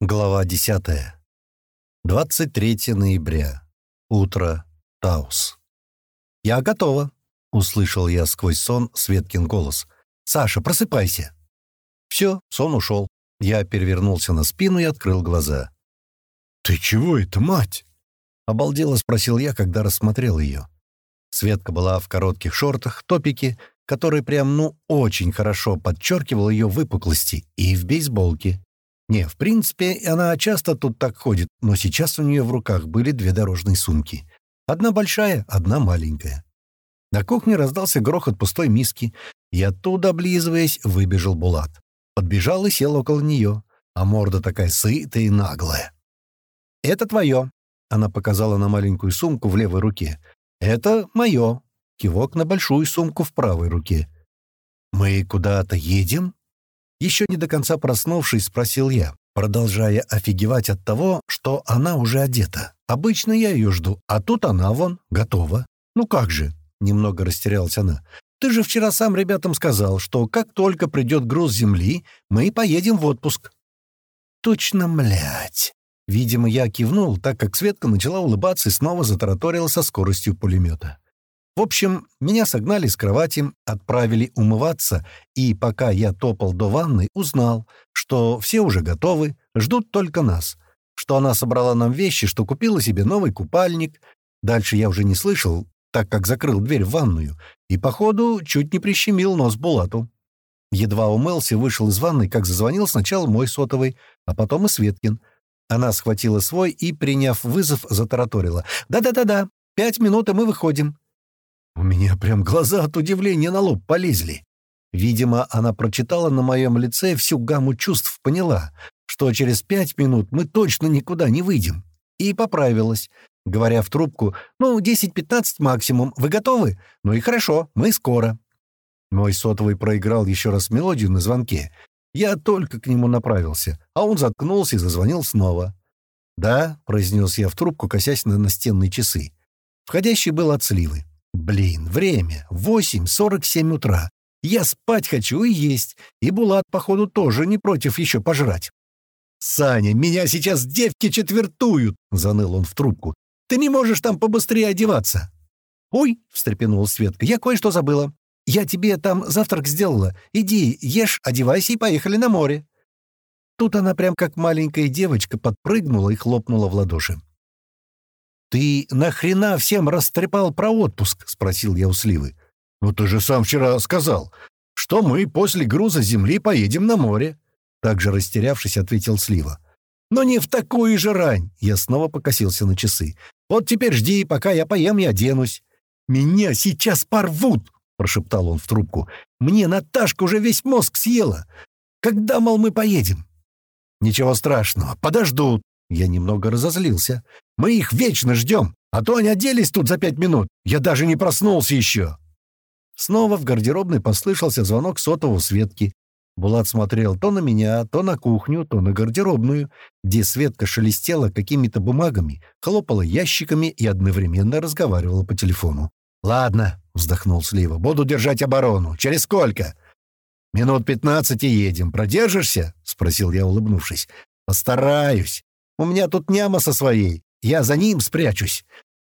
Глава 10. 23 ноября. Утро. Таус. «Я готова», — услышал я сквозь сон Светкин голос. «Саша, просыпайся». Все, сон ушел. Я перевернулся на спину и открыл глаза. «Ты чего это, мать?» — обалдело спросил я, когда рассмотрел ее. Светка была в коротких шортах, топике, который прям, ну, очень хорошо подчеркивал ее выпуклости, и в бейсболке. Не, в принципе, она часто тут так ходит, но сейчас у нее в руках были две дорожные сумки. Одна большая, одна маленькая. На кухне раздался грохот пустой миски, и оттуда, облизываясь, выбежал Булат. Подбежал и сел около нее, а морда такая сытая и наглая. «Это твое», — она показала на маленькую сумку в левой руке. «Это мое», — кивок на большую сумку в правой руке. «Мы куда-то едем?» Еще не до конца проснувшись, спросил я, продолжая офигевать от того, что она уже одета. Обычно я ее жду, а тут она вон, готова. Ну как же? Немного растерялась она. Ты же вчера сам ребятам сказал, что как только придет груз земли, мы поедем в отпуск. Точно, млять. Видимо, я кивнул, так как Светка начала улыбаться и снова затараторила со скоростью пулемета. В общем, меня согнали с кровати, отправили умываться, и пока я топал до ванны, узнал, что все уже готовы, ждут только нас, что она собрала нам вещи, что купила себе новый купальник. Дальше я уже не слышал, так как закрыл дверь в ванную, и, походу, чуть не прищемил нос Булату. Едва умылся, вышел из ванной, как зазвонил сначала мой сотовый, а потом и Светкин. Она схватила свой и, приняв вызов, затараторила. «Да-да-да-да, пять минут, и мы выходим». У меня прям глаза от удивления на лоб полезли. Видимо, она прочитала на моем лице всю гамму чувств, поняла, что через пять минут мы точно никуда не выйдем. И поправилась, говоря в трубку, «Ну, 10-15 максимум. Вы готовы? Ну и хорошо, мы скоро». Мой сотовый проиграл еще раз мелодию на звонке. Я только к нему направился, а он заткнулся и зазвонил снова. «Да», — произнес я в трубку, косясь на настенные часы. Входящий был от сливы. Блин, время. 8.47 утра. Я спать хочу и есть. И Булат, походу, тоже не против еще пожрать. «Саня, меня сейчас девки четвертуют!» — заныл он в трубку. «Ты не можешь там побыстрее одеваться!» «Ой!» — встрепенулась Светка. «Я кое-что забыла. Я тебе там завтрак сделала. Иди, ешь, одевайся и поехали на море». Тут она прям как маленькая девочка подпрыгнула и хлопнула в ладоши. «Ты нахрена всем растрепал про отпуск?» — спросил я у Сливы. «Ну ты же сам вчера сказал, что мы после груза земли поедем на море». Также растерявшись, ответил Слива. «Но не в такую же рань!» — я снова покосился на часы. «Вот теперь жди, пока я поем и оденусь». «Меня сейчас порвут!» — прошептал он в трубку. «Мне Наташка уже весь мозг съела. Когда, мол, мы поедем?» «Ничего страшного, подождут». Я немного разозлился. Мы их вечно ждем, а то они оделись тут за пять минут. Я даже не проснулся еще». Снова в гардеробной послышался звонок сотового Светки. Булат смотрел то на меня, то на кухню, то на гардеробную, где Светка шелестела какими-то бумагами, хлопала ящиками и одновременно разговаривала по телефону. «Ладно», — вздохнул Слива, — «буду держать оборону. Через сколько?» «Минут пятнадцать и едем. Продержишься?» — спросил я, улыбнувшись. «Постараюсь. У меня тут няма со своей. Я за ним спрячусь.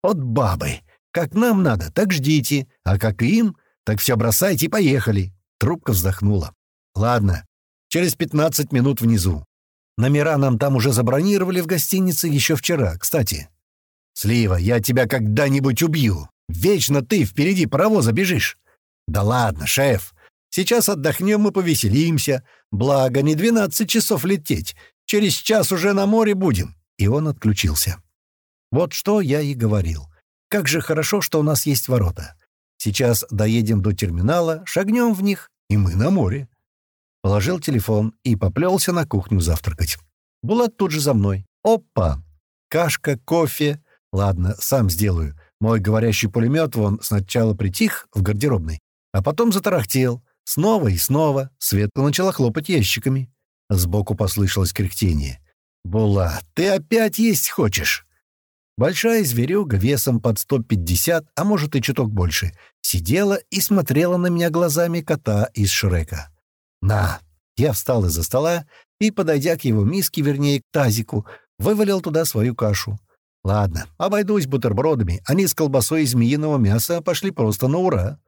От бабы. Как нам надо, так ждите. А как им, так все бросайте и поехали. Трубка вздохнула. Ладно, через пятнадцать минут внизу. Номера нам там уже забронировали в гостинице еще вчера, кстати. Слива, я тебя когда-нибудь убью. Вечно ты впереди паровоза бежишь. Да ладно, шеф. Сейчас отдохнем и повеселимся. Благо, не двенадцать часов лететь. Через час уже на море будем. И он отключился. Вот что я и говорил. Как же хорошо, что у нас есть ворота. Сейчас доедем до терминала, шагнем в них, и мы на море. Положил телефон и поплелся на кухню завтракать. Булат тут же за мной. Опа! Кашка, кофе. Ладно, сам сделаю. Мой говорящий пулемет вон сначала притих в гардеробной, а потом затарахтел. Снова и снова Светка начала хлопать ящиками. Сбоку послышалось кряхтение. «Булат, ты опять есть хочешь?» Большая зверюга весом под 150, а может и чуток больше, сидела и смотрела на меня глазами кота из Шрека. «На, Я встал из-за стола и, подойдя к его миске, вернее, к тазику, вывалил туда свою кашу. Ладно, обойдусь бутербродами. Они с колбасой из змеиного мяса пошли просто на ура.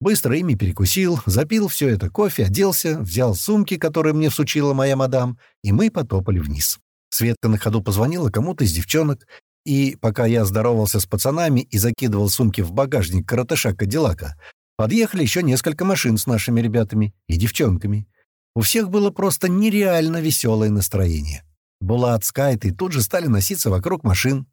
Быстро ими перекусил, запил все это кофе, оделся, взял сумки, которые мне всучила моя мадам, и мы потопали вниз. Светка на ходу позвонила кому-то из девчонок, и пока я здоровался с пацанами и закидывал сумки в багажник коротыша Кадиллака, подъехали еще несколько машин с нашими ребятами и девчонками. У всех было просто нереально веселое настроение. Булат с Кайтой тут же стали носиться вокруг машин.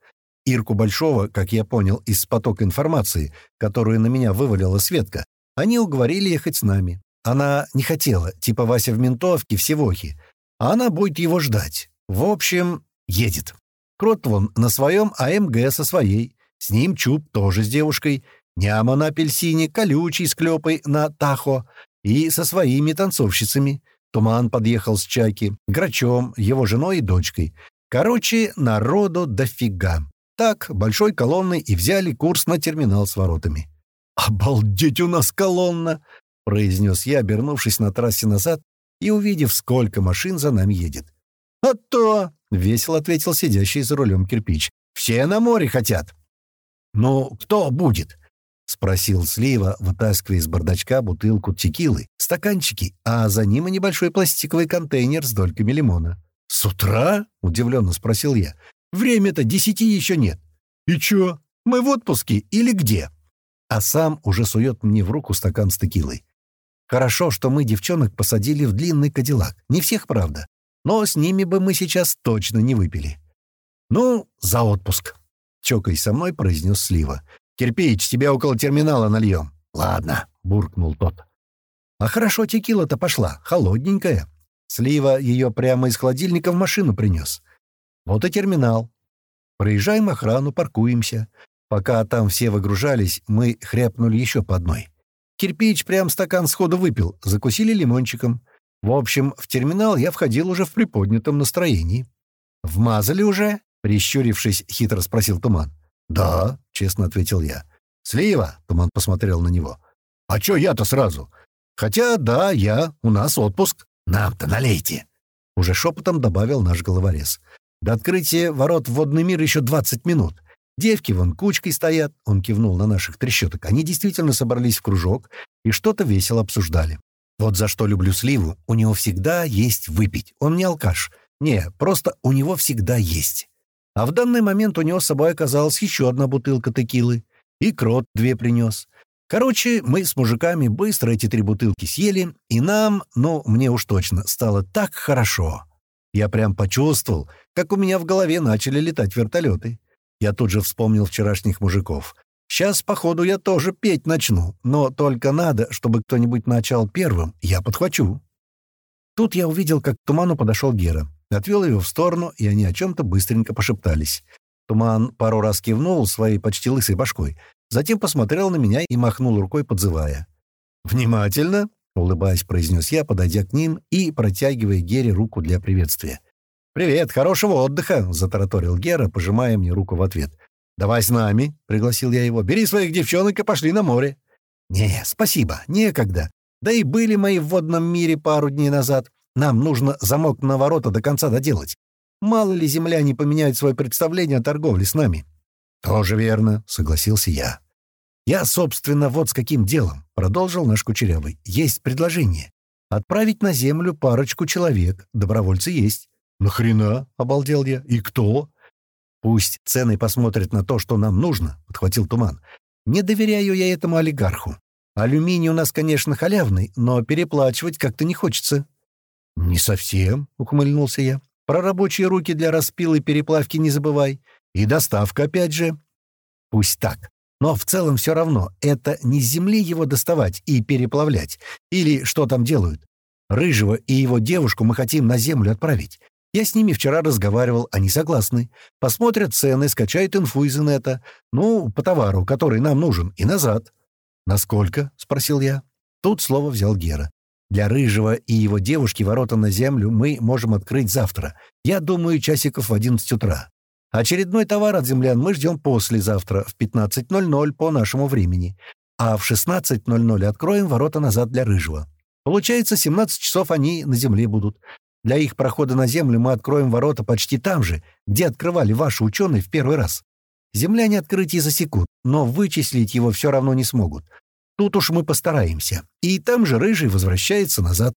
Ирку Большого, как я понял из потока информации, которую на меня вывалила Светка, они уговорили ехать с нами. Она не хотела, типа Вася в ментовке, всевохи. А она будет его ждать. В общем, едет. Крот вон на своем АМГ со своей. С ним Чуб тоже с девушкой. Няма на апельсине, колючий с клёпой на Тахо. И со своими танцовщицами. Туман подъехал с Чаки, Грачом, его женой и дочкой. Короче, народу дофига. Так, большой колонной и взяли курс на терминал с воротами. «Обалдеть у нас колонна!» — произнес я, обернувшись на трассе назад и увидев, сколько машин за нами едет. «А то!» — весело ответил сидящий за рулем кирпич. «Все на море хотят!» «Ну, кто будет?» — спросил Слива, вытаскивая из бардачка бутылку текилы, стаканчики, а за ним и небольшой пластиковый контейнер с дольками лимона. «С утра?» — удивленно спросил я. «Время-то десяти еще нет». «И чё, мы в отпуске или где?» А сам уже сует мне в руку стакан с текилой. Хорошо, что мы девчонок посадили в длинный кадиллак. Не всех, правда. Но с ними бы мы сейчас точно не выпили. «Ну, за отпуск», — чокаясь со мной, произнес Слива. «Кирпич, тебя около терминала нальем». «Ладно», — буркнул тот. «А хорошо текила-то пошла, холодненькая». Слива ее прямо из холодильника в машину принес. Вот и терминал. Проезжаем охрану, паркуемся. Пока там все выгружались, мы хряпнули еще по одной. Кирпич прям стакан сходу выпил, закусили лимончиком. В общем, в терминал я входил уже в приподнятом настроении. «Вмазали уже?» — прищурившись, хитро спросил Туман. «Да», — честно ответил я. «Слива?» — Туман посмотрел на него. «А чё я-то сразу?» «Хотя, да, я. У нас отпуск. Нам-то налейте!» Уже шепотом добавил наш головорез. «До открытия ворот в водный мир еще двадцать минут. Девки вон кучкой стоят, он кивнул на наших трещоток. Они действительно собрались в кружок и что-то весело обсуждали. Вот за что люблю Сливу, у него всегда есть выпить. Он не алкаш. Не, просто у него всегда есть. А в данный момент у него с собой оказалась еще одна бутылка текилы. И крот две принес. Короче, мы с мужиками быстро эти три бутылки съели, и нам, ну, мне уж точно, стало так хорошо. Я прям почувствовал, как у меня в голове начали летать вертолеты. Я тут же вспомнил вчерашних мужиков. Сейчас, походу, я тоже петь начну, но только надо, чтобы кто-нибудь начал первым, я подхвачу. Тут я увидел, как к Туману подошел Гера. Отвел его в сторону, и они о чем-то быстренько пошептались. Туман пару раз кивнул своей почти лысой башкой, затем посмотрел на меня и махнул рукой, подзывая. «Внимательно!» — улыбаясь, произнес я, подойдя к ним и протягивая Гере руку для приветствия. «Привет, хорошего отдыха!» — затараторил Гера, пожимая мне руку в ответ. «Давай с нами!» — пригласил я его. «Бери своих девчонок и пошли на море!» «Не, спасибо, некогда. Да и были мои в водном мире пару дней назад. Нам нужно замок на ворота до конца доделать. Мало ли земляне поменяют свое представление о торговле с нами». «Тоже верно», — согласился я. «Я, собственно, вот с каким делом», — продолжил наш Кучерявый. «Есть предложение. Отправить на землю парочку человек. Добровольцы есть. «Нахрена?» — обалдел я. «И кто?» «Пусть цены посмотрят на то, что нам нужно», — подхватил Туман. «Не доверяю я этому олигарху. Алюминий у нас, конечно, халявный, но переплачивать как-то не хочется». «Не совсем», — ухмыльнулся я. «Про рабочие руки для распила и переплавки не забывай. И доставка опять же». «Пусть так. Но в целом все равно, это не с земли его доставать и переплавлять. Или что там делают. Рыжего и его девушку мы хотим на землю отправить. Я с ними вчера разговаривал, они согласны. Посмотрят цены, скачают инфу из инета. Ну, по товару, который нам нужен, и назад. «Насколько?» — спросил я. Тут слово взял Гера. «Для Рыжего и его девушки ворота на землю мы можем открыть завтра. Я думаю, часиков в 11 утра. Очередной товар от землян мы ждем послезавтра в 15.00 по нашему времени. А в 16.00 откроем ворота назад для Рыжего. Получается, 17 часов они на земле будут. Для их прохода на землю мы откроем ворота почти там же, где открывали ваши ученые в первый раз. Земляне открытие засекут, но вычислить его все равно не смогут. Тут уж мы постараемся. И там же Рыжий возвращается назад.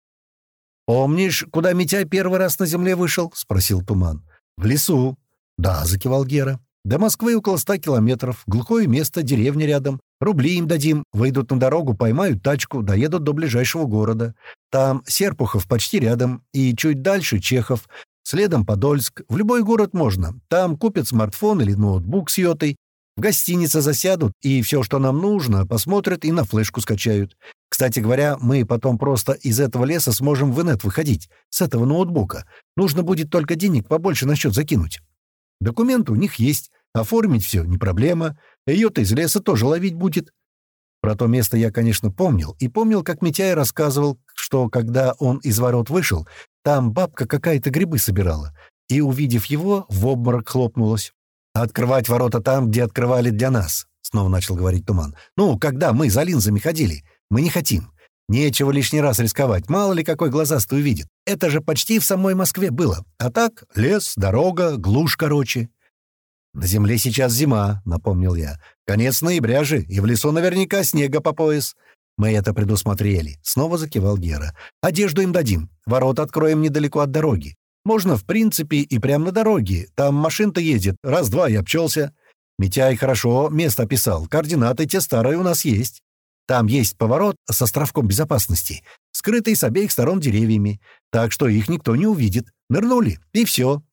«Помнишь, куда Митя первый раз на земле вышел?» — спросил Туман. «В лесу». «Да», — закивал Гера. «До Москвы около ста километров. Глухое место, деревня рядом. Рубли им дадим. Выйдут на дорогу, поймают тачку, доедут до ближайшего города. Там Серпухов почти рядом. И чуть дальше Чехов. Следом Подольск. В любой город можно. Там купят смартфон или ноутбук с йотой. В гостинице засядут, и все, что нам нужно, посмотрят и на флешку скачают. Кстати говоря, мы потом просто из этого леса сможем в инет выходить, с этого ноутбука. Нужно будет только денег побольше на счет закинуть. Документы у них есть, оформить все не проблема. Ее-то из леса тоже ловить будет. Про то место я, конечно, помнил. И помнил, как Митяй рассказывал, что когда он из ворот вышел, там бабка какая-то грибы собирала. И, увидев его, в обморок хлопнулась. «Открывать ворота там, где открывали для нас», — снова начал говорить Туман. «Ну, когда мы за линзами ходили. Мы не хотим. Нечего лишний раз рисковать. Мало ли какой глазастый увидит. Это же почти в самой Москве было. А так — лес, дорога, глушь короче». «На земле сейчас зима», — напомнил я. «Конец ноября же, и в лесу наверняка снега по пояс». «Мы это предусмотрели», — снова закивал Гера. «Одежду им дадим. Ворота откроем недалеко от дороги. Можно, в принципе, и прямо на дороге. Там машина-то едет. Раз-два и обчелся. Митяй хорошо место описал. Координаты те старые у нас есть. Там есть поворот с островком безопасности, скрытый с обеих сторон деревьями, так что их никто не увидит. Нырнули, и все.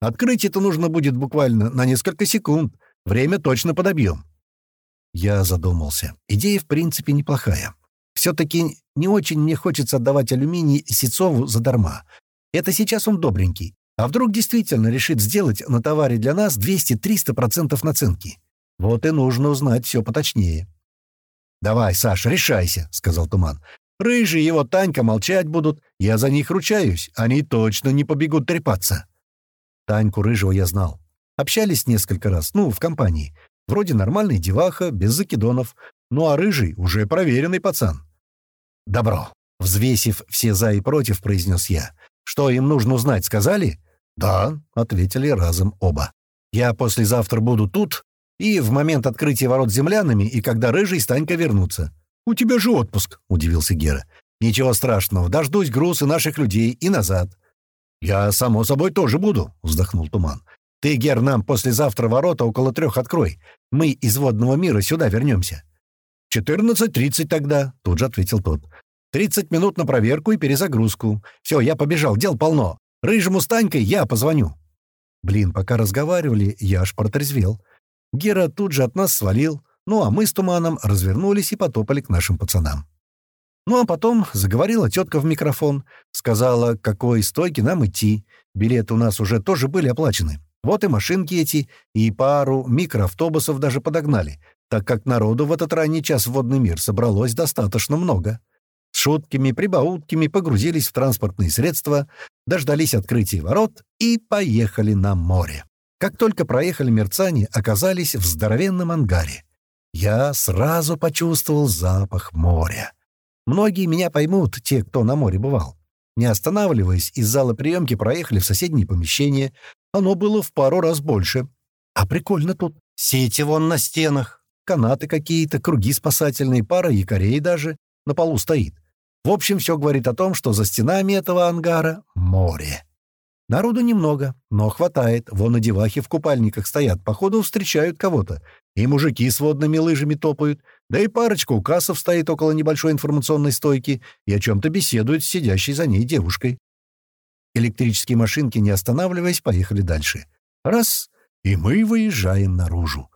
Открыть это нужно будет буквально на несколько секунд. Время точно подобьем. Я задумался. Идея, в принципе, неплохая. Все-таки не очень мне хочется отдавать алюминий Сецову задарма. Это сейчас он добренький. А вдруг действительно решит сделать на товаре для нас 200-300% наценки? Вот и нужно узнать все поточнее. «Давай, Саш, решайся», — сказал Туман. «Рыжий его Танька молчать будут. Я за них ручаюсь. Они точно не побегут трепаться». Таньку Рыжего я знал. Общались несколько раз, ну, в компании. Вроде нормальный деваха, без закидонов. Ну, а Рыжий уже проверенный пацан. «Добро», — взвесив все «за» и «против», произнес я. Что им нужно узнать, сказали?» «Да», — ответили разом оба. «Я послезавтра буду тут, и в момент открытия ворот землянами, и когда Рыжий и Станька вернутся». «У тебя же отпуск», — удивился Гера. «Ничего страшного, дождусь груз и наших людей, и назад». «Я, само собой, тоже буду», — вздохнул Туман. «Ты, Гер, нам послезавтра ворота около трех открой. Мы из водного мира сюда вернемся». «Четырнадцать тридцать тогда», — тут же ответил тот. Тридцать минут на проверку и перезагрузку. Все, я побежал, дел полно. Рыжему Станькой я позвоню». Блин, пока разговаривали, я аж протрезвел. Гера тут же от нас свалил, ну а мы с Туманом развернулись и потопали к нашим пацанам. Ну а потом заговорила тетка в микрофон, сказала, какой стойке нам идти. Билеты у нас уже тоже были оплачены. Вот и машинки эти, и пару микроавтобусов даже подогнали, так как народу в этот ранний час в водный мир собралось достаточно много шутками, прибаутками погрузились в транспортные средства, дождались открытия ворот и поехали на море. Как только проехали мерцание, оказались в здоровенном ангаре. Я сразу почувствовал запах моря. Многие меня поймут, те, кто на море бывал. Не останавливаясь, из зала приемки проехали в соседнее помещение. Оно было в пару раз больше. А прикольно тут. Сети вон на стенах, канаты какие-то, круги спасательные, пара якорей даже на полу стоит. В общем, все говорит о том, что за стенами этого ангара море. Народу немного, но хватает. Вон на девахе в купальниках стоят, походу встречают кого-то. И мужики с водными лыжами топают. Да и парочка у кассов стоит около небольшой информационной стойки и о чем-то беседует с сидящей за ней девушкой. Электрические машинки, не останавливаясь, поехали дальше. Раз — и мы выезжаем наружу.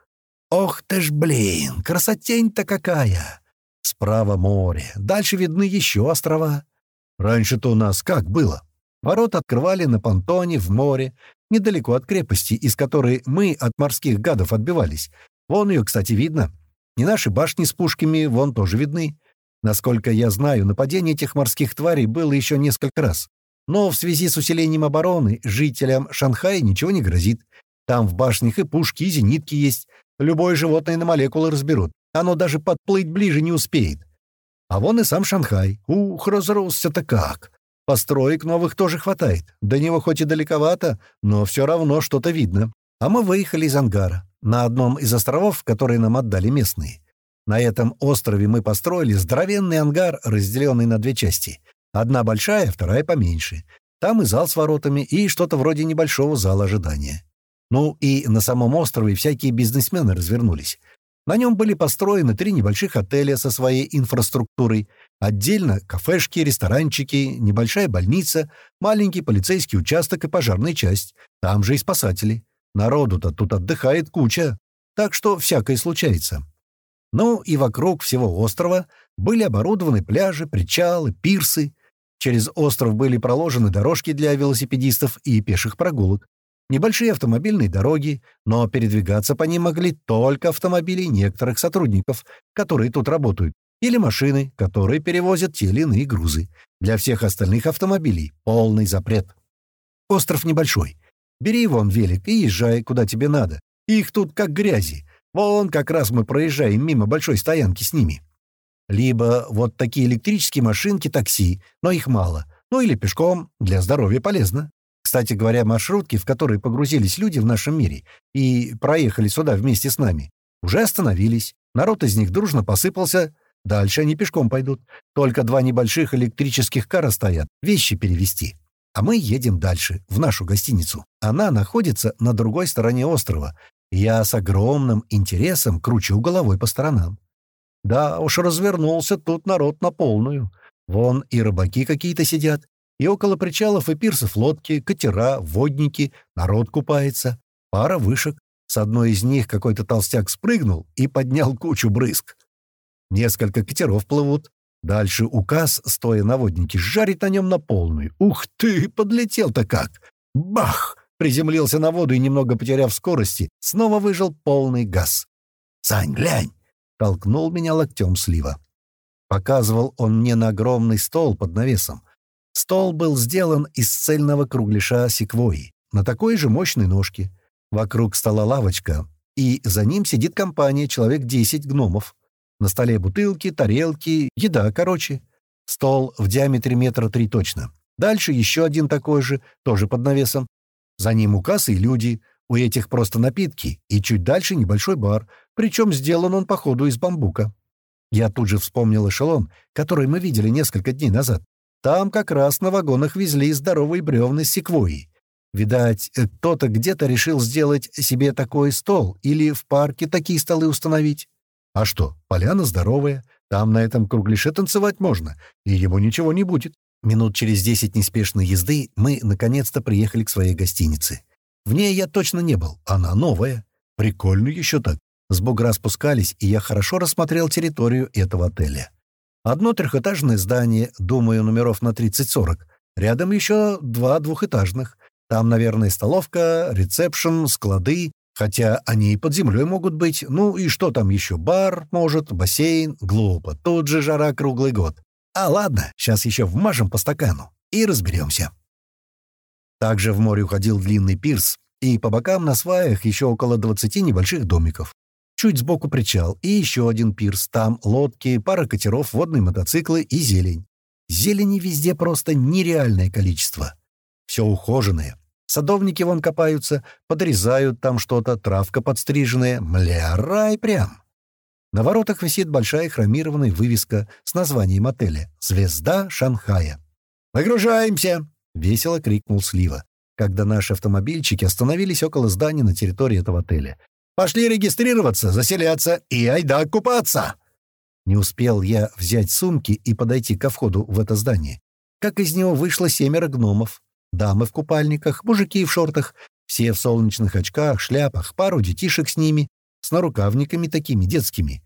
Ох ты ж, блин, красотень-то какая! Справа море, дальше видны еще острова. Раньше-то у нас как было? Ворот открывали на понтоне в море, недалеко от крепости, из которой мы от морских гадов отбивались. Вон ее, кстати, видно. И наши башни с пушками вон тоже видны. Насколько я знаю, нападение этих морских тварей было еще несколько раз. Но в связи с усилением обороны жителям Шанхая ничего не грозит. Там в башнях и пушки, и зенитки есть. Любое животное на молекулы разберут. Оно даже подплыть ближе не успеет. А вон и сам Шанхай. Ух, разросся-то как! Построек новых тоже хватает. До него хоть и далековато, но все равно что-то видно. А мы выехали из ангара, на одном из островов, которые нам отдали местные. На этом острове мы построили здоровенный ангар, разделенный на две части. Одна большая, вторая поменьше. Там и зал с воротами, и что-то вроде небольшого зала ожидания. Ну и на самом острове всякие бизнесмены развернулись. На нем были построены три небольших отеля со своей инфраструктурой, отдельно кафешки, ресторанчики, небольшая больница, маленький полицейский участок и пожарная часть. Там же и спасатели. Народу-то тут отдыхает куча, так что всякое случается. Ну и вокруг всего острова были оборудованы пляжи, причалы, пирсы. Через остров были проложены дорожки для велосипедистов и пеших прогулок. Небольшие автомобильные дороги, но передвигаться по ним могли только автомобили некоторых сотрудников, которые тут работают, или машины, которые перевозят те или иные грузы. Для всех остальных автомобилей полный запрет. Остров небольшой. Бери вон велик и езжай, куда тебе надо. Их тут как грязи. Вон как раз мы проезжаем мимо большой стоянки с ними. Либо вот такие электрические машинки, такси, но их мало. Ну или пешком, для здоровья полезно. Кстати говоря, маршрутки, в которые погрузились люди в нашем мире и проехали сюда вместе с нами, уже остановились. Народ из них дружно посыпался. Дальше они пешком пойдут. Только два небольших электрических кара стоят. Вещи перевезти. А мы едем дальше, в нашу гостиницу. Она находится на другой стороне острова. Я с огромным интересом кручу головой по сторонам. Да уж развернулся тут народ на полную. Вон и рыбаки какие-то сидят, и около причалов и пирсов лодки, катера, водники, народ купается. Пара вышек. С одной из них какой-то толстяк спрыгнул и поднял кучу брызг. Несколько катеров плывут. Дальше указ, стоя на воднике, жарит на нем на полную. Ух ты, подлетел-то как! Бах! Приземлился на воду и, немного потеряв скорости, снова выжил полный газ. «Сань, глянь!» — толкнул меня локтем слива. Показывал он мне на огромный стол под навесом. Стол был сделан из цельного кругляша секвойи, на такой же мощной ножке. Вокруг стола лавочка, и за ним сидит компания, человек 10 гномов. На столе бутылки, тарелки, еда, короче. Стол в диаметре метра три точно. Дальше еще один такой же, тоже под навесом. За ним у кассы и люди, у этих просто напитки, и чуть дальше небольшой бар, причем сделан он, походу, из бамбука. Я тут же вспомнил эшелон, который мы видели несколько дней назад. Там как раз на вагонах везли здоровые бревна с секвойи. Видать, кто-то где-то решил сделать себе такой стол или в парке такие столы установить. А что, поляна здоровая, там на этом кругляше танцевать можно, и ему ничего не будет. Минут через десять неспешной езды мы наконец-то приехали к своей гостинице. В ней я точно не был, она новая. Прикольно еще так. С бугра спускались, и я хорошо рассмотрел территорию этого отеля. Одно трехэтажное здание, думаю, номеров на 30-40. Рядом еще два двухэтажных. Там, наверное, столовка, ресепшн, склады, хотя они и под землей могут быть. Ну и что там еще? Бар, может, бассейн. Глупо. Тут же жара круглый год. А ладно, сейчас еще вмажем по стакану и разберемся. Также в море уходил длинный пирс, и по бокам на сваях еще около 20 небольших домиков. Чуть сбоку причал и еще один пирс. Там лодки, пара катеров, водные мотоциклы и зелень. Зелени везде просто нереальное количество. Все ухоженное. Садовники вон копаются, подрезают там что-то, травка подстриженная. Мля, рай прям. На воротах висит большая хромированная вывеска с названием отеля «Звезда Шанхая». «Выгружаемся!» — весело крикнул Слива, когда наши автомобильчики остановились около здания на территории этого отеля. Пошли регистрироваться, заселяться и айда купаться!» Не успел я взять сумки и подойти ко входу в это здание, как из него вышло семеро гномов. Дамы в купальниках, мужики в шортах, все в солнечных очках, шляпах, пару детишек с ними, с нарукавниками такими детскими.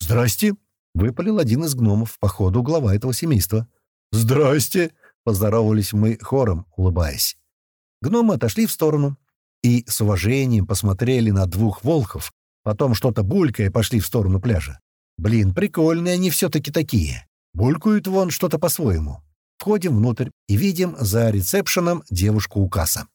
«Здрасте!» — выпалил один из гномов, походу глава этого семейства. «Здрасте!» — поздоровались мы хором, улыбаясь. Гномы отошли в сторону, и с уважением посмотрели на двух волхов, потом что-то булькая пошли в сторону пляжа. Блин, прикольные они все-таки такие. Булькают вон что-то по-своему. Входим внутрь и видим за ресепшеном девушку у касса.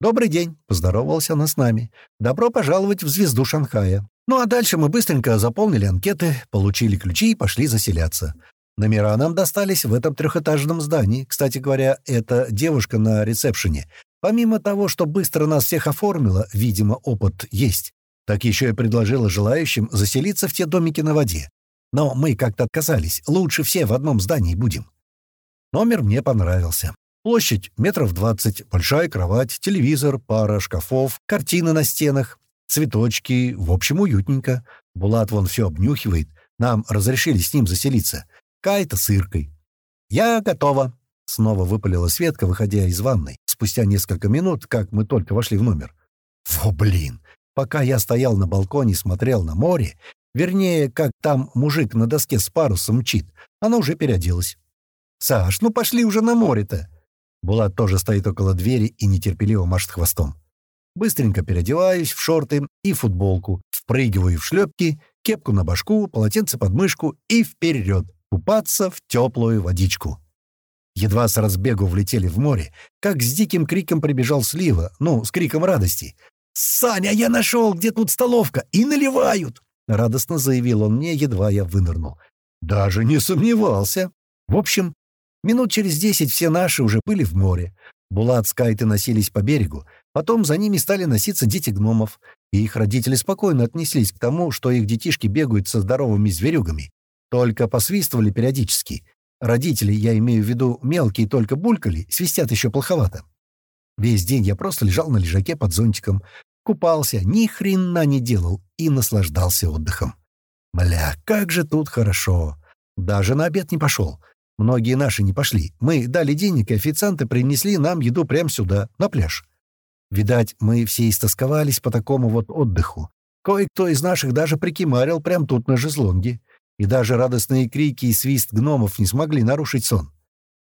«Добрый день», — поздоровался она с нами. «Добро пожаловать в звезду Шанхая». Ну а дальше мы быстренько заполнили анкеты, получили ключи и пошли заселяться. Номера нам достались в этом трехэтажном здании. Кстати говоря, эта девушка на ресепшене, помимо того, что быстро нас всех оформила, видимо, опыт есть, так еще и предложила желающим заселиться в те домики на воде. Но мы как-то отказались. Лучше все в одном здании будем. Номер мне понравился. Площадь метров двадцать, большая кровать, телевизор, пара шкафов, картины на стенах, цветочки, в общем, уютненько. Булат вон все обнюхивает. Нам разрешили с ним заселиться. Кайта с Иркой. «Я готова», — снова выпалила Светка, выходя из ванной, спустя несколько минут, как мы только вошли в номер. «Во, блин! Пока я стоял на балконе и смотрел на море, вернее, как там мужик на доске с парусом мчит, она уже переоделась. «Саш, ну пошли уже на море-то!» Булат тоже стоит около двери и нетерпеливо машет хвостом. Быстренько переодеваюсь в шорты и футболку, впрыгиваю в шлепки, кепку на башку, полотенце под мышку и вперед, купаться в теплую водичку. Едва с разбегу влетели в море, как с диким криком прибежал Слива, ну, с криком радости. «Саня, я нашел, где тут столовка, и наливают!» — радостно заявил он мне, едва я вынырнул. «Даже не сомневался!» В общем, минут через десять все наши уже были в море. Булат с носились по берегу, потом за ними стали носиться дети гномов, и их родители спокойно отнеслись к тому, что их детишки бегают со здоровыми зверюгами. Только посвистывали периодически. Родители, я имею в виду мелкие, только булькали, свистят еще плоховато. Весь день я просто лежал на лежаке под зонтиком, купался, ни хрена не делал и наслаждался отдыхом. Бля, как же тут хорошо. Даже на обед не пошел. Многие наши не пошли. Мы дали денег, и официанты принесли нам еду прямо сюда, на пляж. Видать, мы все истосковались по такому вот отдыху. Кое-кто из наших даже прикимарил прямо тут на жезлонге. И даже радостные крики и свист гномов не смогли нарушить сон.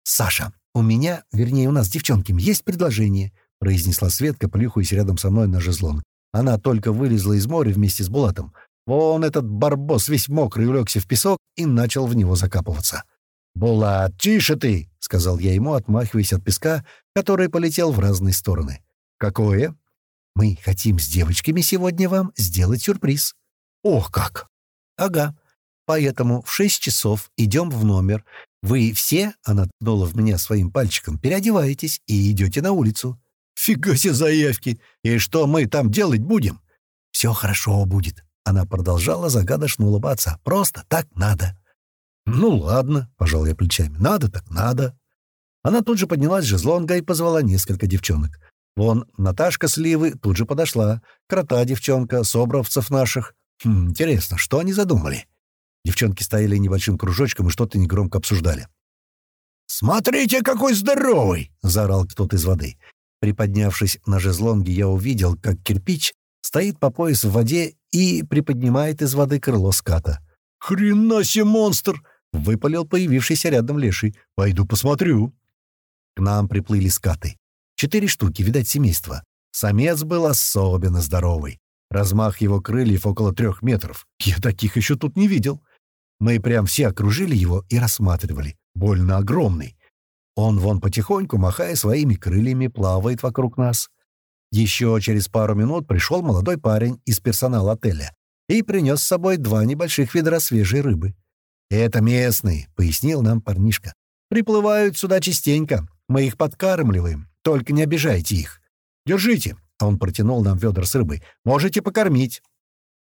«Саша, у меня, вернее, у нас девчонками есть предложение», — произнесла Светка, плюхаясь рядом со мной на жезлонг. Она только вылезла из моря вместе с Булатом. Вон этот барбос весь мокрый улегся в песок и начал в него закапываться. «Булат, тише ты!» — сказал я ему, отмахиваясь от песка, который полетел в разные стороны. «Какое?» «Мы хотим с девочками сегодня вам сделать сюрприз». «Ох как!» «Ага. Поэтому в шесть часов идем в номер, вы все, — она ткнула в меня своим пальчиком, — переодеваетесь и идете на улицу. Фига себе заявки! И что мы там делать будем? Все хорошо будет. Она продолжала загадочно улыбаться. Просто так надо. Ну ладно, — пожал я плечами. Надо так надо. Она тут же поднялась с жезлонга и позвала несколько девчонок. Вон, Наташка Сливы тут же подошла. Крота девчонка, собровцев наших. Хм, интересно, что они задумали? Девчонки стояли небольшим кружочком и что-то негромко обсуждали. «Смотрите, какой здоровый!» — заорал кто-то из воды. Приподнявшись на жезлонге, я увидел, как кирпич стоит по пояс в воде и приподнимает из воды крыло ската. «Хрена себе монстр!» — выпалил появившийся рядом леший. «Пойду посмотрю». К нам приплыли скаты. Четыре штуки, видать, семейства. Самец был особенно здоровый. Размах его крыльев около трех метров. Я таких еще тут не видел. Мы прям все окружили его и рассматривали. Больно огромный. Он вон потихоньку, махая своими крыльями, плавает вокруг нас. Еще через пару минут пришел молодой парень из персонала отеля и принес с собой два небольших ведра свежей рыбы. «Это местные», — пояснил нам парнишка. «Приплывают сюда частенько. Мы их подкармливаем. Только не обижайте их. Держите». Он протянул нам ведра с рыбой. «Можете покормить».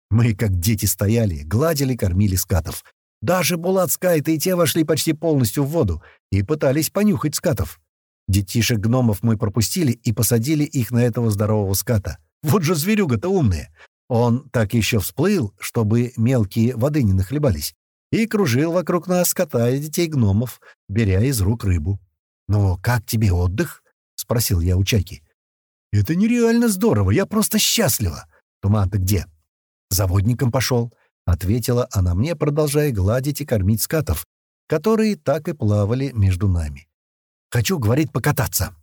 Мы, как дети, стояли, гладили, кормили скатов. Даже Булат с и те вошли почти полностью в воду и пытались понюхать скатов. Детишек-гномов мы пропустили и посадили их на этого здорового ската. Вот же зверюга-то умная. Он так еще всплыл, чтобы мелкие воды не нахлебались, и кружил вокруг нас, катая детей-гномов, беря из рук рыбу. «Ну, как тебе отдых?» — спросил я у Чайки. «Это нереально здорово, я просто счастлива. Туман, ты где?» «Заводником пошел. — ответила она мне, продолжая гладить и кормить скатов, которые так и плавали между нами. «Хочу, — говорит, — покататься».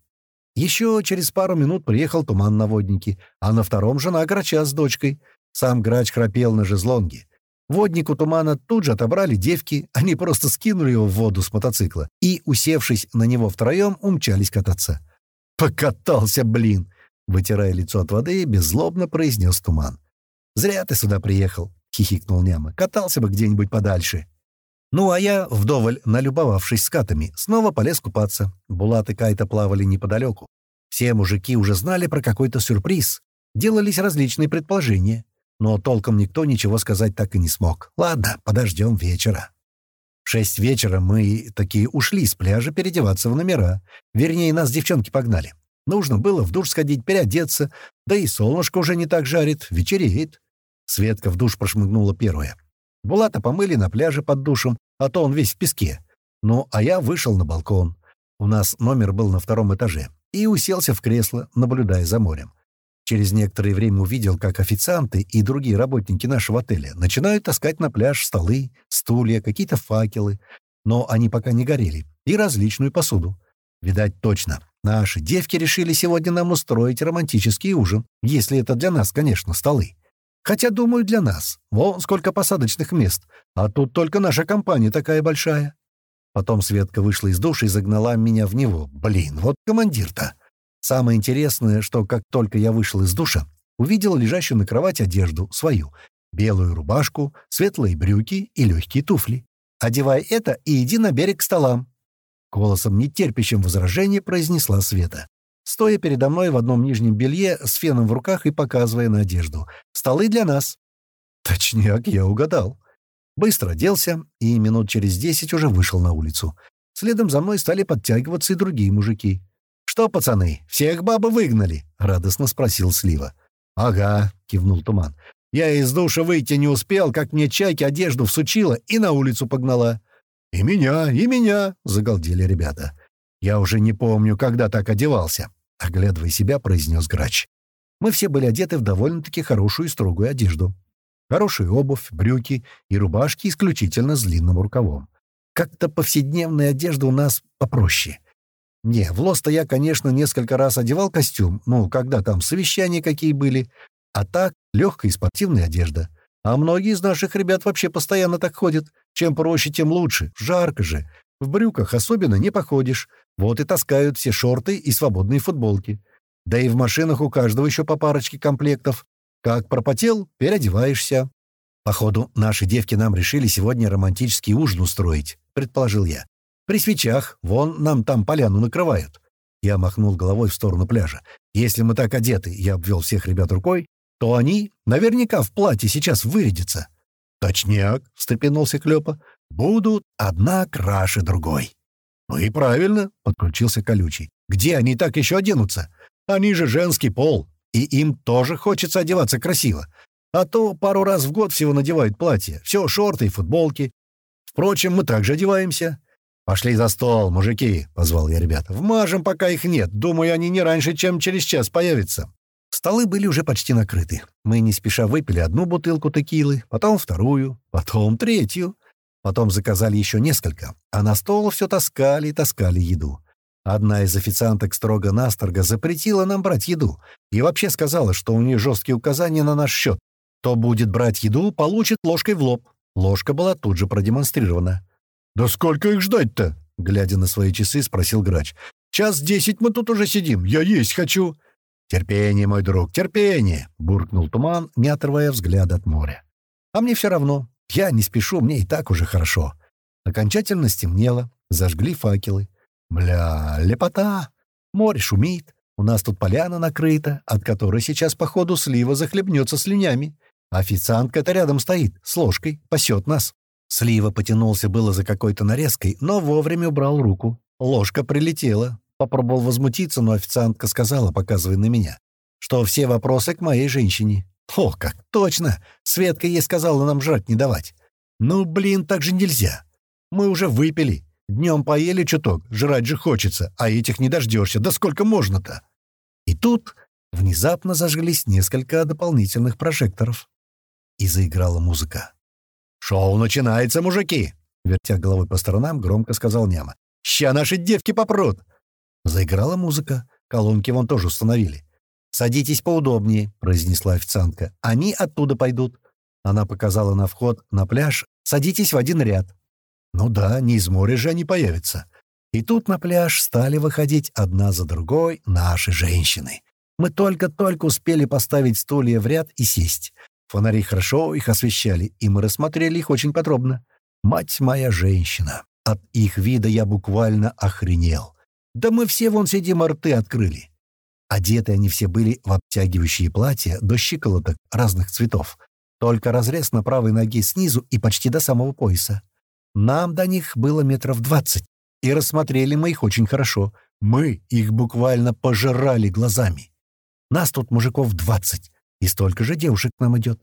Еще через пару минут приехал туман на воднике, а на втором жена грача с дочкой. Сам грач храпел на жезлонге. Воднику тумана тут же отобрали девки, они просто скинули его в воду с мотоцикла и, усевшись на него втроем, умчались кататься. «Покатался, блин!» — вытирая лицо от воды, беззлобно произнес туман. «Зря ты сюда приехал. — хихикнул Няма. «Катался бы где-нибудь подальше». Ну, а я, вдоволь налюбовавшись скатами, снова полез купаться. Булат и Кайта плавали неподалеку. Все мужики уже знали про какой-то сюрприз. Делались различные предположения. Но толком никто ничего сказать так и не смог. Ладно, подождем вечера. В шесть вечера мы такие ушли с пляжа переодеваться в номера. Вернее, нас девчонки погнали. Нужно было в душ сходить, переодеться. Да и солнышко уже не так жарит, вечереет. Светка в душ прошмыгнула первая. Булата помыли на пляже под душем, а то он весь в песке. Ну, а я вышел на балкон. У нас номер был на втором этаже. И уселся в кресло, наблюдая за морем. Через некоторое время увидел, как официанты и другие работники нашего отеля начинают таскать на пляж столы, стулья, какие-то факелы. Но они пока не горели. И различную посуду. Видать, точно. Наши девки решили сегодня нам устроить романтический ужин. Если это для нас, конечно, столы. Хотя, думаю, для нас. Вон сколько посадочных мест. А тут только наша компания такая большая. Потом Светка вышла из души и загнала меня в него. Блин, вот командир-то. Самое интересное, что как только я вышел из душа, увидел лежащую на кровати одежду, свою. Белую рубашку, светлые брюки и легкие туфли. «Одевай это и иди на берег к столам». Голосом, нетерпящим возражения, произнесла Света стоя передо мной в одном нижнем белье с феном в руках и показывая на одежду. «Столы для нас». Точняк, я угадал. Быстро оделся и минут через десять уже вышел на улицу. Следом за мной стали подтягиваться и другие мужики. «Что, пацаны, всех бабы выгнали?» — радостно спросил Слива. «Ага», — кивнул Туман. «Я из душа выйти не успел, как мне чайки одежду всучила и на улицу погнала». «И меня, и меня!» — загалдели ребята. «Я уже не помню, когда так одевался. — оглядывая себя, произнес грач. Мы все были одеты в довольно-таки хорошую и строгую одежду. Хорошую обувь, брюки и рубашки исключительно с длинным рукавом. Как-то повседневная одежда у нас попроще. Не, в Лоста я, конечно, несколько раз одевал костюм, ну, когда там совещания какие были, а так легкая и спортивная одежда. А многие из наших ребят вообще постоянно так ходят. Чем проще, тем лучше. Жарко же. В брюках особенно не походишь. Вот и таскают все шорты и свободные футболки. Да и в машинах у каждого еще по парочке комплектов. Как пропотел, переодеваешься. Походу, наши девки нам решили сегодня романтический ужин устроить, предположил я. При свечах, вон нам там поляну накрывают. Я махнул головой в сторону пляжа. Если мы так одеты, я обвел всех ребят рукой, то они наверняка в платье сейчас вырядятся. «Точняк», — встрепенулся Клёпа, — «будут одна краше другой». «Ну и правильно», — подключился Колючий. «Где они так еще оденутся? Они же женский пол, и им тоже хочется одеваться красиво. А то пару раз в год всего надевают платья. Все шорты и футболки. Впрочем, мы также одеваемся». «Пошли за стол, мужики», — позвал я ребят. «Вмажем, пока их нет. Думаю, они не раньше, чем через час появятся». Столы были уже почти накрыты. Мы не спеша выпили одну бутылку текилы, потом вторую, потом третью. Потом заказали еще несколько, а на стол все таскали и таскали еду. Одна из официанток строго-настрого запретила нам брать еду и вообще сказала, что у нее жесткие указания на наш счет. Кто будет брать еду, получит ложкой в лоб. Ложка была тут же продемонстрирована. «Да сколько их ждать-то?» — глядя на свои часы, спросил грач. «Час десять мы тут уже сидим. Я есть хочу». «Терпение, мой друг, терпение!» — буркнул туман, не отрывая взгляд от моря. «А мне все равно. Я не спешу, мне и так уже хорошо. Окончательно стемнело, зажгли факелы. Бля, лепота! Море шумит, у нас тут поляна накрыта, от которой сейчас, походу, слива захлебнется слюнями. Официантка-то рядом стоит, с ложкой, пасет нас. Слива потянулся было за какой-то нарезкой, но вовремя убрал руку. Ложка прилетела. Попробовал возмутиться, но официантка сказала, показывая на меня, что все вопросы к моей женщине. О, как точно! Светка ей сказала нам жрать не давать. Ну, блин, так же нельзя. Мы уже выпили. Днем поели чуток, жрать же хочется, а этих не дождешься. Да сколько можно-то? И тут внезапно зажглись несколько дополнительных прожекторов. И заиграла музыка. «Шоу начинается, мужики!» Вертя головой по сторонам, громко сказал Няма. «Ща наши девки попрут!» Заиграла музыка. Колонки вон тоже установили. «Садитесь поудобнее», — произнесла официантка. «Они оттуда пойдут». Она показала на вход на пляж. «Садитесь в один ряд». Ну да, не из моря же они появятся. И тут на пляж стали выходить одна за другой наши женщины. Мы только-только успели поставить стулья в ряд и сесть. Фонари хорошо их освещали, и мы рассмотрели их очень подробно. Мать моя женщина. От их вида я буквально охренел. Да мы все вон сидим, рты открыли. Одеты они все были в обтягивающие платья до щиколоток разных цветов. Только разрез на правой ноге снизу и почти до самого пояса. Нам до них было метров двадцать, и рассмотрели мы их очень хорошо. Мы их буквально пожирали глазами. Нас тут мужиков двадцать, и столько же девушек к нам идет.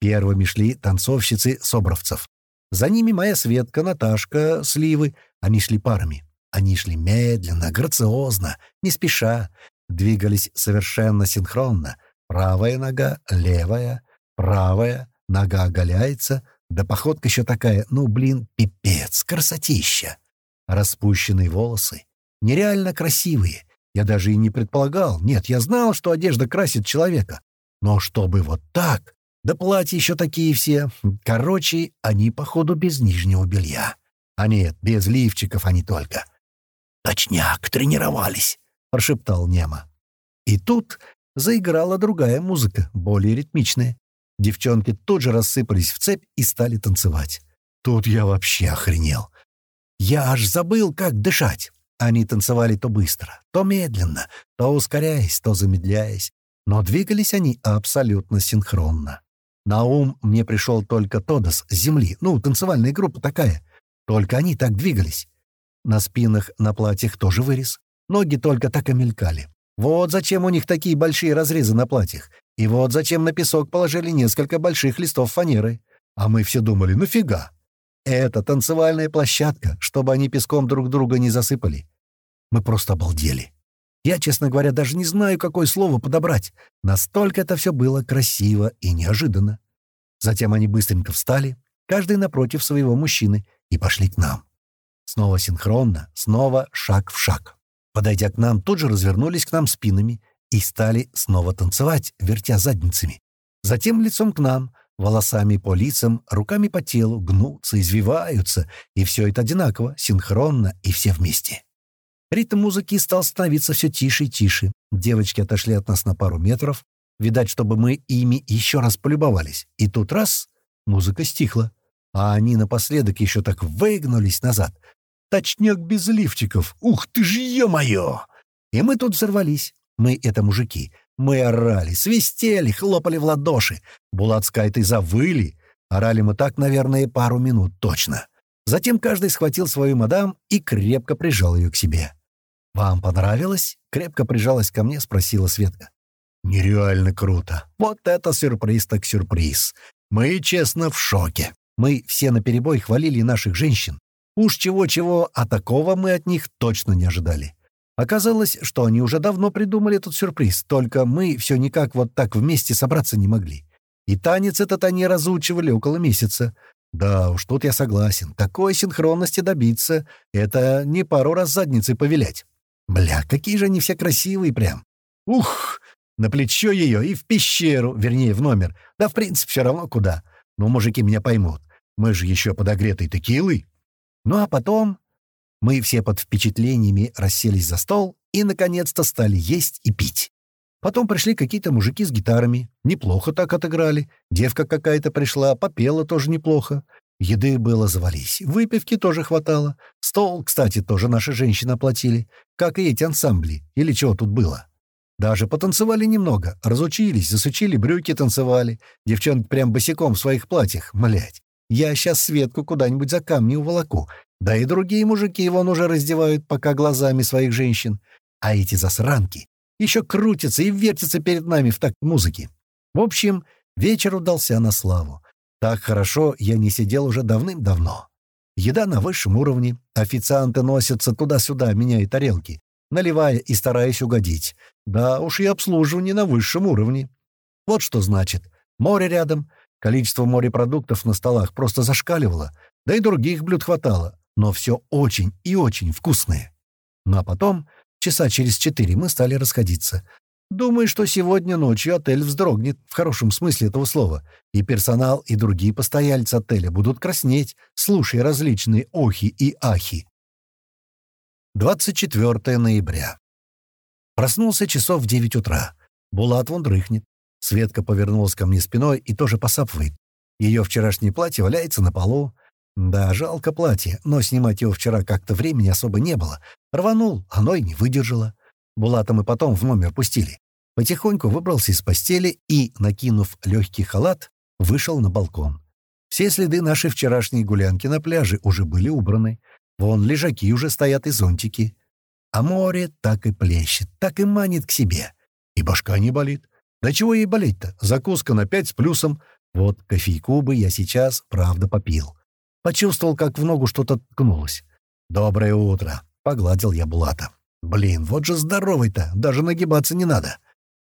Первыми шли танцовщицы Собровцев. За ними моя Светка, Наташка, Сливы. Они шли парами. Они шли медленно, грациозно, не спеша. Двигались совершенно синхронно. Правая нога, левая, правая, нога оголяется, да походка еще такая, ну, блин, пипец, красотища. Распущенные волосы, нереально красивые. Я даже и не предполагал. Нет, я знал, что одежда красит человека. Но чтобы вот так, да платья еще такие все. Короче, они, походу, без нижнего белья. А нет, без лифчиков они только. «Точняк, тренировались», — прошептал Нема. И тут заиграла другая музыка, более ритмичная. Девчонки тут же рассыпались в цепь и стали танцевать. Тут я вообще охренел. Я аж забыл, как дышать. Они танцевали то быстро, то медленно, то ускоряясь, то замедляясь. Но двигались они абсолютно синхронно. На ум мне пришел только Тодос с земли, ну, танцевальная группа такая. Только они так двигались. На спинах, на платьях тоже вырез. Ноги только так и мелькали. Вот зачем у них такие большие разрезы на платьях. И вот зачем на песок положили несколько больших листов фанеры. А мы все думали, нафига? Это танцевальная площадка, чтобы они песком друг друга не засыпали. Мы просто обалдели. Я, честно говоря, даже не знаю, какое слово подобрать. Настолько это все было красиво и неожиданно. Затем они быстренько встали, каждый напротив своего мужчины, и пошли к нам. Снова синхронно, снова шаг в шаг. Подойдя к нам, тут же развернулись к нам спинами и стали снова танцевать, вертя задницами. Затем лицом к нам, волосами по лицам, руками по телу, гнутся, извиваются, и все это одинаково, синхронно и все вместе. Ритм музыки стал становиться все тише и тише. Девочки отошли от нас на пару метров. Видать, чтобы мы ими еще раз полюбовались. И тут раз — музыка стихла. А они напоследок еще так выгнулись назад. Точняк без лифчиков. Ух ты ж, ё-моё! И мы тут взорвались. Мы — это мужики. Мы орали, свистели, хлопали в ладоши. Булат с Кайтой завыли. Орали мы так, наверное, пару минут точно. Затем каждый схватил свою мадам и крепко прижал ее к себе. «Вам понравилось?» — крепко прижалась ко мне, спросила Светка. «Нереально круто. Вот это сюрприз так сюрприз. Мы, честно, в шоке. Мы все наперебой хвалили наших женщин. Уж чего-чего, а такого мы от них точно не ожидали. Оказалось, что они уже давно придумали этот сюрприз, только мы все никак вот так вместе собраться не могли. И танец этот они разучивали около месяца. Да уж, тут я согласен. Такой синхронности добиться — это не пару раз задницей повилять. Бля, какие же они все красивые прям. Ух, на плечо ее и в пещеру, вернее, в номер. Да, в принципе, все равно куда. Но мужики меня поймут. Мы же еще подогретой текилой. Ну а потом мы все под впечатлениями расселись за стол и, наконец-то, стали есть и пить. Потом пришли какие-то мужики с гитарами. Неплохо так отыграли. Девка какая-то пришла, попела тоже неплохо. Еды было завались, выпивки тоже хватало. Стол, кстати, тоже наши женщины оплатили, как и эти ансамбли, или чего тут было. Даже потанцевали немного, разучились, засучили брюки, танцевали. Девчонки прям босиком в своих платьях, млять. Я сейчас Светку куда-нибудь за камни уволоку. Да и другие мужики вон уже раздевают пока глазами своих женщин. А эти засранки еще крутятся и вертятся перед нами в такт музыки. В общем, вечер удался на славу. Так хорошо я не сидел уже давным-давно. Еда на высшем уровне, официанты носятся туда-сюда, меняя тарелки, наливая и стараясь угодить. Да уж и обслуживание на высшем уровне. Вот что значит. Море рядом, количество морепродуктов на столах просто зашкаливало, да и других блюд хватало, но все очень и очень вкусное. Ну а потом, часа через четыре, мы стали расходиться. Думаю, что сегодня ночью отель вздрогнет, в хорошем смысле этого слова, и персонал, и другие постояльцы отеля будут краснеть, слушая различные охи и ахи. 24 ноября. Проснулся часов в 9 утра. Булат вон дрыхнет. Светка повернулась ко мне спиной и тоже посапывает. Ее вчерашнее платье валяется на полу. Да, жалко платье, но снимать его вчера как-то времени особо не было. Рванул, оно и не выдержало. Булата мы потом в номер пустили. Потихоньку выбрался из постели и, накинув легкий халат, вышел на балкон. Все следы нашей вчерашней гулянки на пляже уже были убраны. Вон лежаки уже стоят и зонтики. А море так и плещет, так и манит к себе. И башка не болит. Да чего ей болеть-то? Закуска на пять с плюсом. Вот кофейку бы я сейчас, правда, попил. Почувствовал, как в ногу что-то ткнулось. «Доброе утро!» — погладил я Булата. «Блин, вот же здоровый-то, даже нагибаться не надо.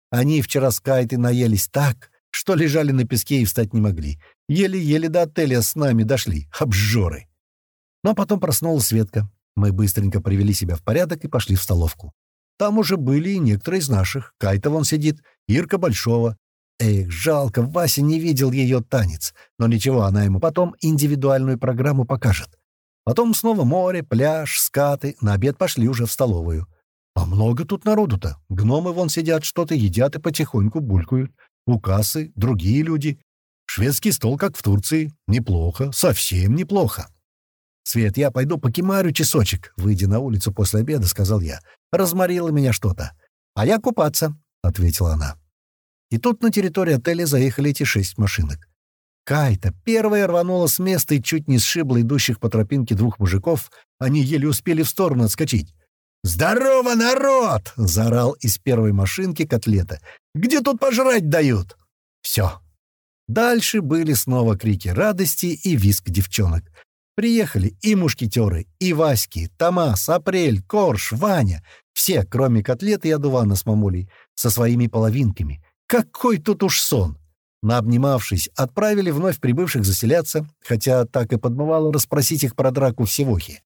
Они вчера с Кайтой наелись так, что лежали на песке и встать не могли. Еле-еле до отеля с нами дошли. Обжоры!» Но потом проснулась Светка. Мы быстренько привели себя в порядок и пошли в столовку. Там уже были и некоторые из наших. Кайта вон сидит, Ирка Большого, Эх, жалко, Вася не видел ее танец. Но ничего, она ему потом индивидуальную программу покажет. Потом снова море, пляж, скаты. На обед пошли уже в столовую. А много тут народу-то. Гномы вон сидят, что-то едят и потихоньку булькают. У кассы другие люди. Шведский стол, как в Турции. Неплохо, совсем неплохо. «Свет, я пойду покемарю часочек», — выйдя на улицу после обеда, сказал я. «Разморило меня что-то». «А я купаться», — ответила она. И тут на территорию отеля заехали эти шесть машинок. Кайта первая рванула с места и чуть не сшибла идущих по тропинке двух мужиков. Они еле успели в сторону отскочить. «Здорово, народ!» — заорал из первой машинки котлета. «Где тут пожрать дают?» Все. Дальше были снова крики радости и визг девчонок. Приехали и мушкетеры, и Васьки, Томас, Апрель, Корж, Ваня. Все, кроме котлеты и одувана с мамулей, со своими половинками. Какой тут уж сон! Наобнимавшись, отправили вновь прибывших заселяться, хотя так и подмывало расспросить их про драку в Севохе.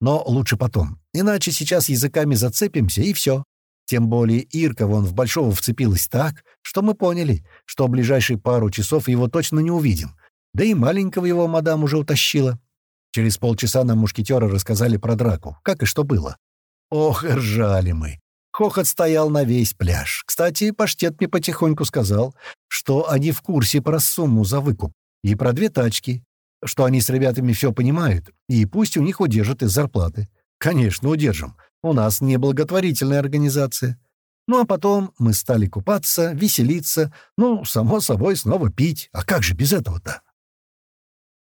Но лучше потом, иначе сейчас языками зацепимся, и все. Тем более Ирка вон в Большого вцепилась так, что мы поняли, что в ближайшие пару часов его точно не увидим. Да и маленького его мадам уже утащила. Через полчаса нам мушкетеры рассказали про драку, как и что было. Ох, ржали мы. Хохот стоял на весь пляж. Кстати, паштет мне потихоньку сказал, что они в курсе про сумму за выкуп и про две тачки, что они с ребятами все понимают, и пусть у них удержат из зарплаты. Конечно, удержим. У нас не благотворительная организация. Ну а потом мы стали купаться, веселиться, ну, само собой, снова пить. А как же без этого-то?